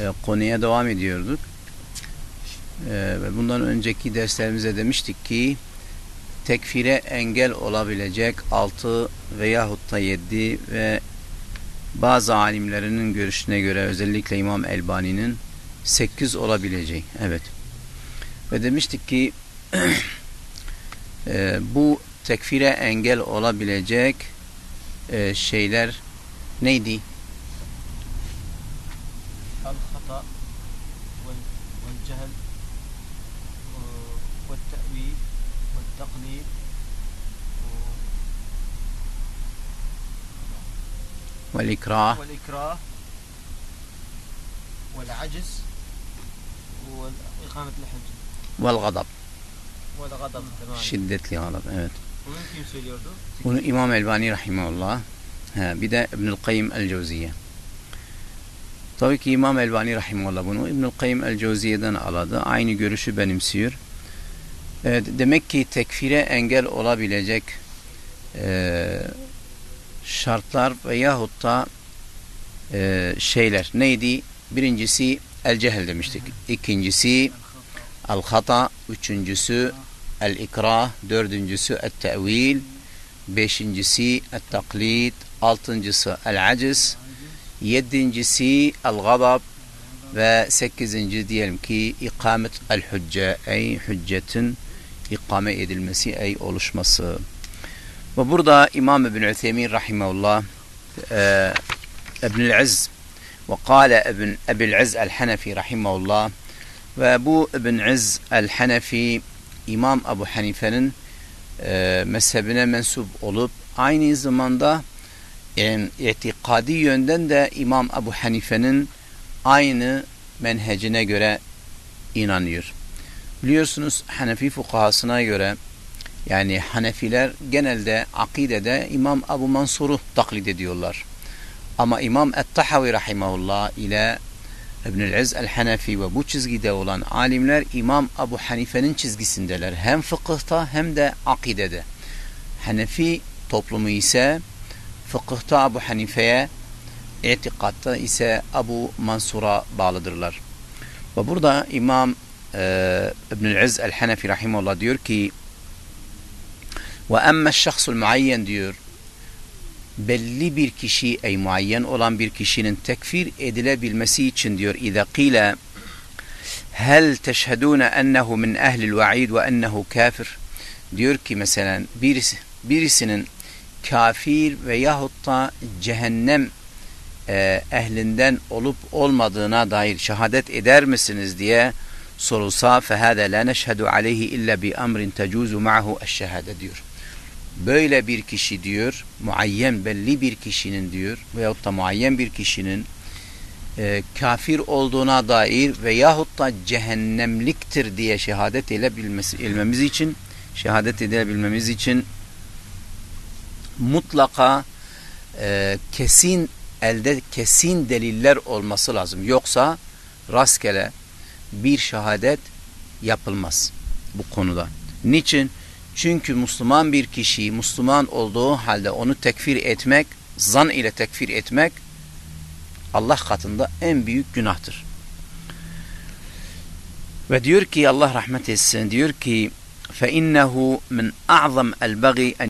e, konuya devam ediyorduk. E, ve bundan önceki derslerimize demiştik ki tekfire engel olabilecek 6 veyahut da 7 ve bazı alimlerinin görüşüne göre özellikle İmam Elbani'nin 8 olabileceği. Evet. Ve demiştik ki e, bu tekfire engel olabilecek e, şeyler neydi? الخطأ والجهل والتأويل والتقليد والإكراه. والإكراه والعجز وإقامة الحج والغضب. والغضب تمام. شدة الغضب أيوة. ومن كيف سيد يردو؟ إمام ألباني رحمه الله بدأ ابن القيم الجوزية. Tabii ki İmam Elbani Rahimahullah bunu İbnül Kayyim el-Cevziye'den aladı. Aynı görüşü benimsiyor. Evet, demek ki tekfire engel olabilecek e, şartlar veyahut da e, şeyler neydi? Birincisi el cehel demiştik. İkincisi el hata. Üçüncüsü el ikrah. Dördüncüsü el tevil. Beşincisi el taklid. Altıncısı el aciz. Yedincisi el gadab. Ve sekizinci diyelim ki ikamet el hücce. Ey hüccetin ikame edilmesi, ey oluşması. Ve burada İmam İbn Üthemin rahimahullah e, İbnül İzz ve kâle İbn Ebil İzz el-Hanefi rahimahullah ve bu İbn İzz el-Hanefi İmam Ebu Hanife'nin e, mezhebine mensup olup aynı zamanda yani itikadi yönden de İmam Ebu Hanife'nin aynı menhecine göre inanıyor. Biliyorsunuz Hanefi fukahasına göre yani Hanefiler genelde akidede İmam Ebu Mansur'u taklit ediyorlar. Ama İmam Et-Tahavi rahimahullah ile İbnül İz el-Hanefi ve bu çizgide olan alimler İmam Ebu Hanife'nin çizgisindeler. Hem fıkıhta hem de akidede. Hanefi toplumu ise fıkıhta Ebu Hanife'ye, itikatta ise Ebu Mansur'a bağlıdırlar. Ve burada İmam e, İbnül İz el-Hanefi rahimahullah diyor ki ve emme şahsul muayyen diyor belli bir kişi ey muayyen olan bir kişinin tekfir edilebilmesi için diyor qile hel teşhedune ennehu min ehlil va'id ve ennehu kafir diyor ki mesela birisi, birisinin kafir ve yahut da cehennem e, ehlinden olup olmadığına dair şehadet eder misiniz diye sorulsa fehâde la neşhedü aleyhi illa bi amrin tecuzu ma'hu eşşehade diyor. Böyle bir kişi diyor, muayyen belli bir kişinin diyor veyahut da muayyen bir kişinin e, kafir olduğuna dair veyahut da cehennemliktir diye şehadet edebilmesi, ilmemiz için şehadet edebilmemiz için mutlaka e, kesin elde kesin deliller olması lazım. Yoksa rastgele bir şehadet yapılmaz bu konuda. Niçin? Çünkü Müslüman bir kişiyi Müslüman olduğu halde onu tekfir etmek, zan ile tekfir etmek Allah katında en büyük günahtır. Ve diyor ki Allah rahmet etsin diyor ki فَاِنَّهُ مِنْ اَعْظَمْ الْبَغِي